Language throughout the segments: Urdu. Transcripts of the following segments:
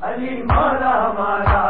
علی مولا ہمارا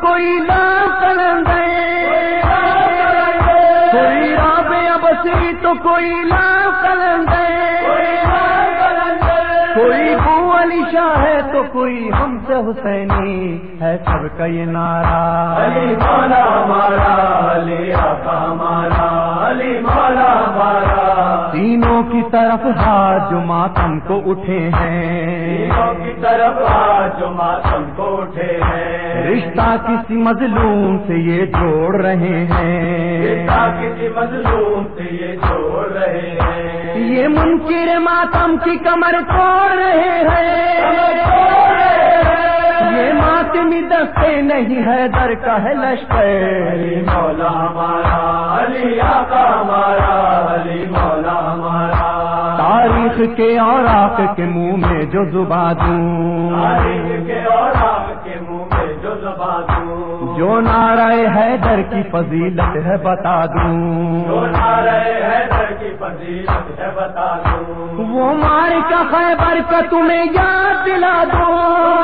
کوئی لا کلندے۔ کوئی رابے بسی تو کوئی لا کلندے۔ کوئی بو علی شاہ ہے تو کوئی ہم سے حسینی ہے سب کا یہ نعرہ۔ علی مولا ہمارا، علی آقا ہمارا۔ کی طرف جو ماتم کو اٹھے ہیں۔ کی طرف آج جو ماتم کو اٹھے ہیں۔ رشتہ کسی مظلوم سے یہ جوڑ رہے ہیں۔ رشتہ کسی مظلوم سے یہ چھوڑ رہے ہیں۔ یہ منکر ماتم کی کمر توڑ رہے ہیں۔ ماتمی دستے نہیں ہے در کا ہے لشکر۔ علی مولا ہمارا علی آقا ہمارا علی مولا ہمارا۔ تاریخ کے اور آپ کے منہ میں جو زبا دوں۔ تاریخ کے اور آپ کے منہ میں جو زبان دوں۔ جو نعرہ حیدر کی فضیلت ہے بتا جو دوں نعرہ حیدر کی فضیلت ہے بتا دوں۔ وہ مار کا خیبر کا تمہیں یاد دلا دوں۔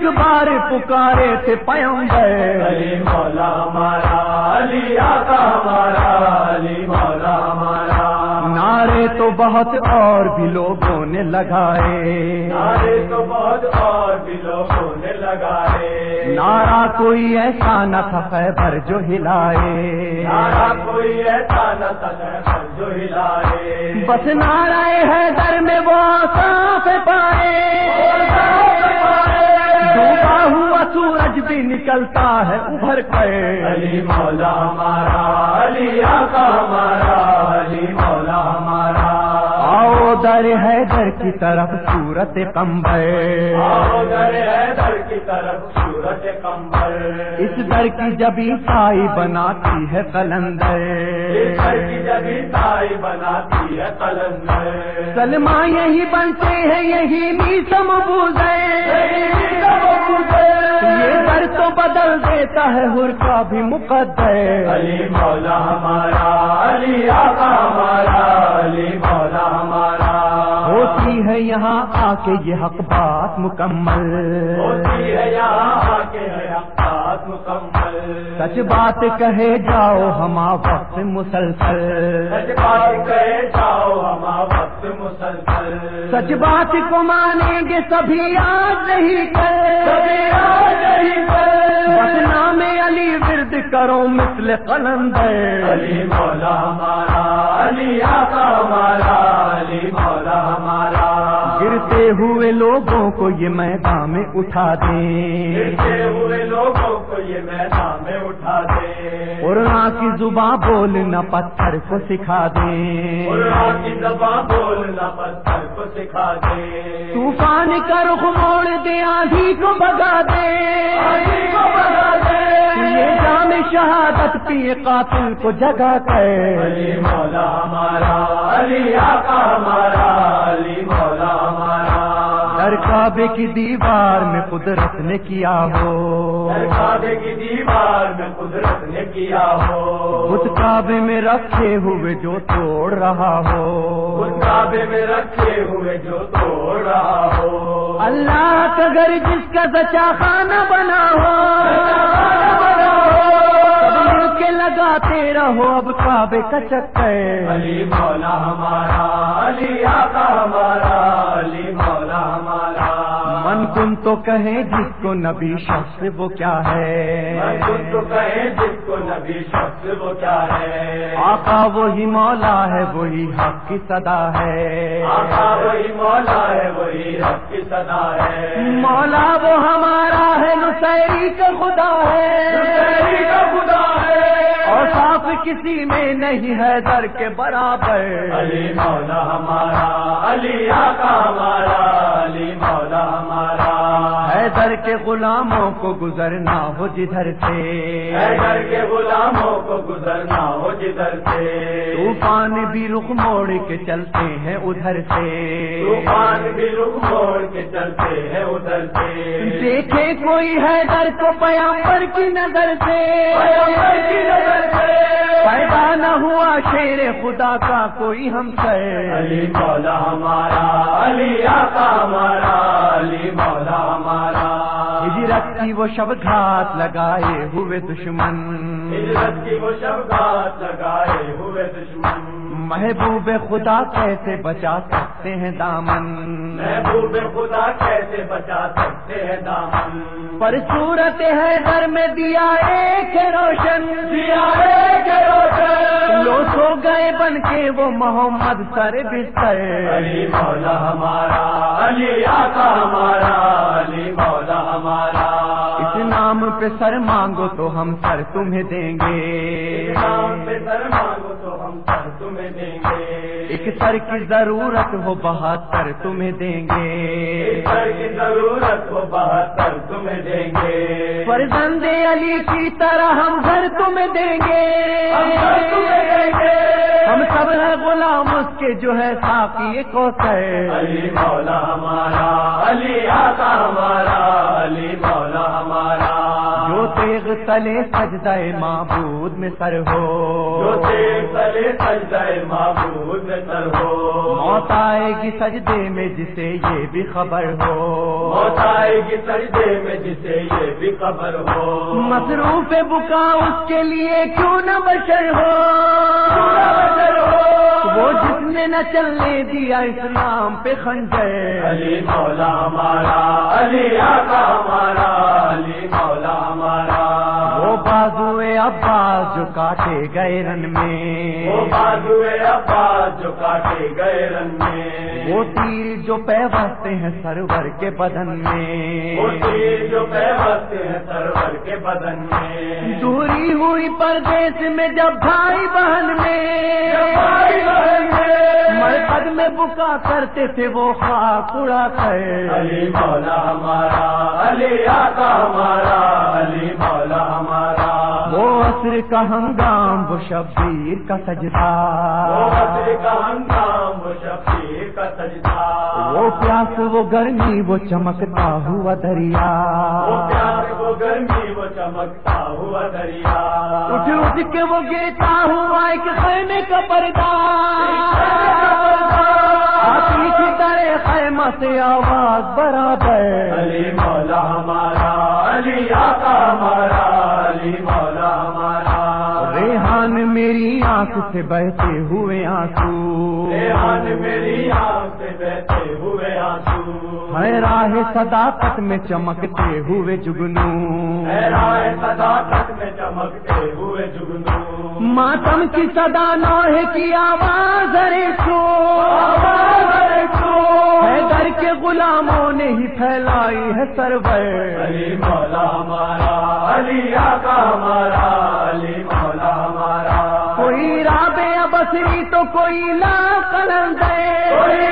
ایک بار پکارے تھے پیمبر علی مولا ہمارا علی آقا ہمارا علی مولا ہمارا۔ نعرے تو بہت اور بھی لوگوں نے لگائے۔ نعرے تو بہت اور بھی لوگوں نے لگائے۔ نعرہ کوئی ایسا نہ تھا خیبر جو ہلائے۔ نعرہ کوئی ایسا نہ تھا خیبر جو ہلائے۔ بس نعرہ ہے در میں وہ صاف پائے۔ ڈوبا ہوا سورج بھی نکلتا ہے، ابھر کے علی مولا ہمارا، علی آقا ہمارا، علی مولا ہمارا۔ در ہے در کی طرف صورت کمبر۔ آؤ در کی طرف صورت کمبل اس در کی جبھی سائی بناتی ہے قلندر اس کی جبھی تائی بناتی ہے قلندر۔ سلما یہی بنتے ہیں، یہی نیسم بوزے۔ یہ در تو بدل دیتا ہے ہر کا بھی مقدر۔ علی مولا ہمارا، علی آقا ہے یہاں آ کے یہ حق بات مکمل۔ ہوتی ہے یہاں آ کے ہے حقات مکمل۔ سچ بات کہے جاؤ ہما وقت مسلسل۔ سچ بات کہے جاؤ ہما وقت مسلسل۔ سچ بات کو مانیں گے سبھی آج نہیں کر نام علی ورد کرو مثل قلندر۔ علی مولا ہمارا علی آقا ہمارا علی مولا ہمارا۔ گرتے ہوئے لوگوں کو یہ میدان میں اٹھا دیں۔ گرتے ہوئے لوگوں کو یہ میدان میں اٹھا دے قرآن کی زباں بولنا پتھر کو سکھا دیں۔ قرآن کی زبان بولنا پتھر کو سکھا دے طوفان کا رخ موڑ دے آندھی کو بگا دے شہادت پیے قاتل کو جگا کر۔ علی مولا ہمارا علی آقا ہمارا علی مولا ہمارا۔ در کعبے کی دیوار میں قدرت نے کیا ہو۔ کعبے کی دیوار میں قدرت نے کیا ہو۔ بت کعبے میں رکھے ہوئے جو توڑ رہا ہو۔ اس کعبے میں رکھے ہوئے جو توڑ رہا ہو۔ اللہ کا گھر جس کا سچا خانہ بنا ہو۔ لگاتے رہو اب کعبے کا چکر۔ علی مولا ہمارا علی آقا ہمارا علی مولا ہمارا۔ من کن تو کہیں جس کو نبی شخص وہ کیا ہے۔ من کن تو کہے جس کو نبی شخص وہ کیا ہے۔ آقا وہی مولا ہے وہی حق کی صدا ہے۔ آقا وہی مولا ہے وہی رب کی صدا ہے۔ مولا وہ ہمارا ہے نسری کا خدا تیری کا ہے خدا ہے اور صاف کسی میں نہیں ہے در کے برابر۔ علی مولا ہمارا، علی آقا ہمارا۔ کے غلاموں کو گزرنا ہو جدھر سے۔ حیدر کے غلاموں کو گزرنا ہو جدھر سے۔ طوفان بھی رخ موڑ کے چلتے ہیں ادھر سے۔ طوفان بھی رخ موڑ کے چلتے ہیں ادھر سے۔ دیکھے کوئی حیدر کو پیامبر کی نظر سے۔ پیغمبر کی نظر سے۔ پیدا نہ ہوا شیر خدا کا کوئی ہم سے۔ علی مولا ہمارا علی آقا ہمارا علی مولا ہمارا۔ ہجرت کی وہ شب گھات لگائے ہوئے دشمن۔ ہجرت کی وہ شبغات لگائے ہوئے دشمن محبوب خدا کیسے بچا سکتے ہیں دامن؟ محبوب خدا کیسے بچا سکتے ہیں دامن پر صورت ہے گھر میں دیا ایک روشن۔ دیا ہے کہ روشن لو سو گئے بن کے وہ محمد سر بستر۔ علی مولا ہمارا، علی آقا ہمارا، علی مولا ہمارا۔ نام پہ سر مانگو تو ہم سر تمہیں دیں گے۔ نام پہ سر مانگو تو ہم سر تمہیں دیں گے۔ ایک سر کی ضرورت ہو بہتر تمہیں دیں گے۔ سر کی ضرورت ہو بہتر تمہیں دیں گے۔ فرزند علی کی طرح ہم گھر تمہیں دیں گے۔ ہم سب ہیں غلام، اس کے جو ہے ساقی کو علی مولا ہمارا، علی آقا ہمارا، علی مولا ہمارا۔ جو تیغ تلے سجدہ معبود میں سر جو ہو تیز تلے سجدہ معبود میں سر ہو۔ موت آئے گی سجدے میں جسے یہ بھی خبر ہو۔ موت آئے گی سجدے میں جسے یہ بھی خبر ہو۔ مصروف بکا اس کے لیے کیوں نہ بشر ہو؟ بشر ہو؟ وہ جس نے نہ چلنے دیا اسلام پہ خنجر۔ علی مولا ہمارا علی آقا ہمارا۔ عباس جو کاٹے گئے رن میں۔ وہ بازو عباس جو کاٹے گئے رن میں۔ وہ تیر جو پیوستے ہیں سرور کے بدن میں۔ وہ تیر جو پیوستے ہیں سرور کے بدن میں۔ دوری ہوئی پردیس میں جب بھائی بہن بھائی میں بہن میں۔ مرکز میں بکا کرتے تھے وہ خاک اڑا کر۔ علی مولا ہمارا علی آقا ہمارا علی مولا ہمارا۔ وہ عصر کا ہنگام وہ شبیر کا سجدہ۔ وہ عصر کا ہنگام وہ شفیع کا سجدہ۔ وہ پیاس وہ گرمی وہ چمکتا ہوا دریا۔ وہ پیار وہ گرمی وہ چمکتا ہوا دریا۔ اٹھ اٹھ کے وہ گرتا ہوا ایک خیمے کا پردہ۔ آتی کی طرح خیمہ سے آواز برابر۔ علی مولا ہمارا علی آقا ہمارا علی مولا میری آنکھ سے بہتے ہوئے آنسو۔ ریحان میری آنکھ سے بہتے ہوئے آنسو۔ ہے راہ صداقت میں چمکتے ہوئے جگنو۔ اے رائے صداقت میں چمکتے ہوئے جگنو۔ ماتم کی صدا نوح کی آواز ارے سو۔ ہے در کے غلاموں نے ہی پھیلائی ہے سرور۔ علی مولا ہمارا علی آقا ہمارا علی مولا ہمارا۔ بسری تو کوئی لا قلم کوئی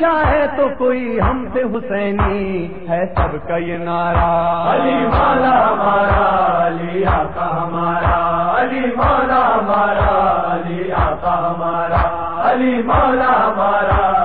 شاہ ہے تو کوئی ہم سے حسینی ہے سب کا یہ نعرہ۔ علی مولا ہمارا علی آقا ہمارا۔ علی مولا ہمارا علی آقا ہمارا۔ علی مولا ہمارا